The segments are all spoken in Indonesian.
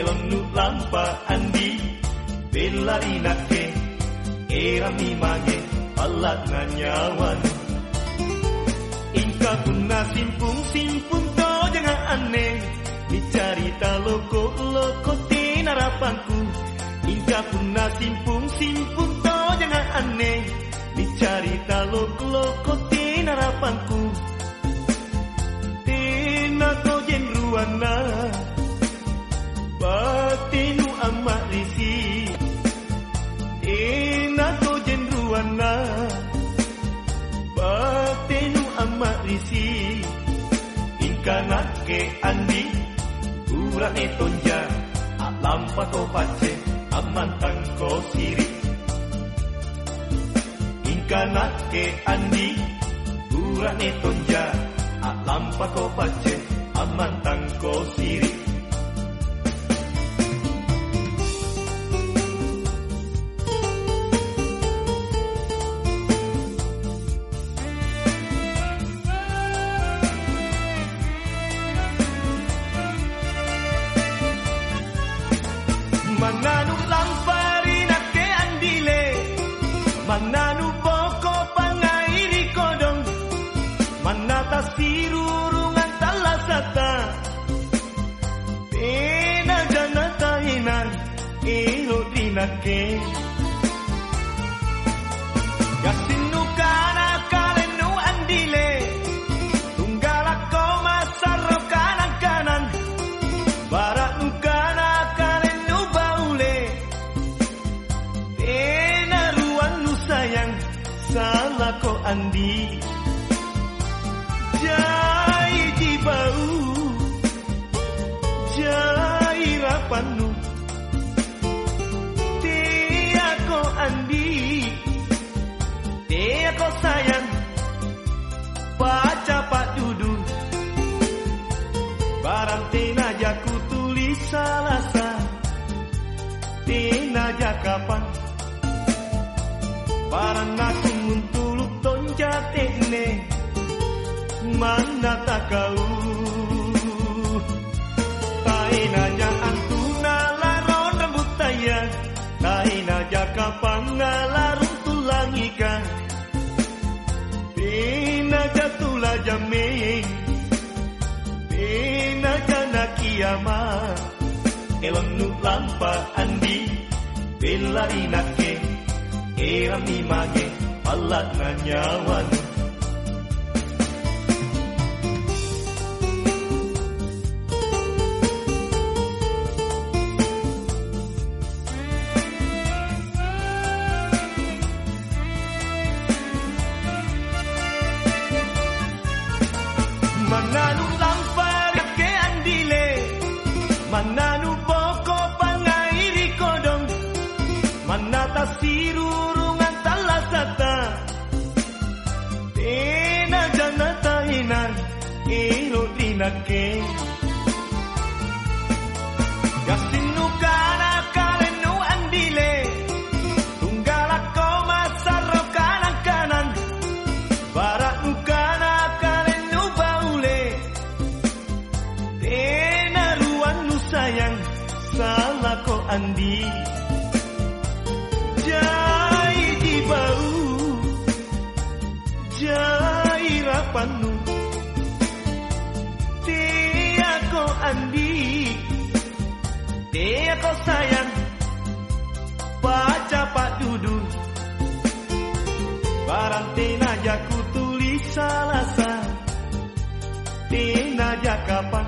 Elon nu lampa andi Belari nake Era mi mage Alat na nyawan Ingka kuna simpung simpung to jangan aneh Dicarita loko loko tinarapanku. Hingga puna simpung simpung to jangan aneh Dicarita loko loko tinarapanku ke andi. Ura e tonja Lampa ko pace Amantang ko siri. Ingka ke andi. Ura e tonja Lampa ko pace Amantang ko siri Dinake Gasinu kana kalenu andile Tunggalako masarro kanan kanan. Barat ukana kalenu baule Tena ruan nu sayang Salah ko andi Ko sayang. Baca pak duduk Barang tina jaku tulis salasa. Tina jakapan Barang aku muntuluk tonja tekne Mana tak kau? Taina jangan tuna laron rambut tayang. Taina jakapan ngalarun Pina jana kiama Elon nu lampa andi Belari nake Era mi mage Alat na nyawan Mananu lampari ke andile Mananu poko pangairi kodong. Manata sirurungan talasata. Tena janata hinan Ilo dinake andi. Jai di bau. Jai rapanu. Tia ko andi. Tia ko sayang. Baca pak duduk Barang tina jaku tulis salasa Tina jakapan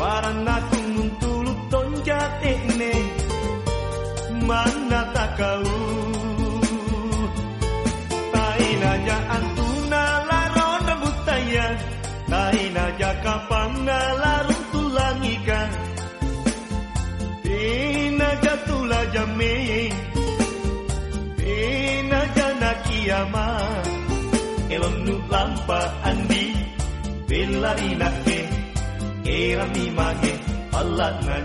Barang aku manata kau? Tainanya antuna laron rambutaya Tainanya kapangna larun tulangika Tina jatula jami Tina jana kiama Elon lampa andi. Belarina ke Era mimage Allah na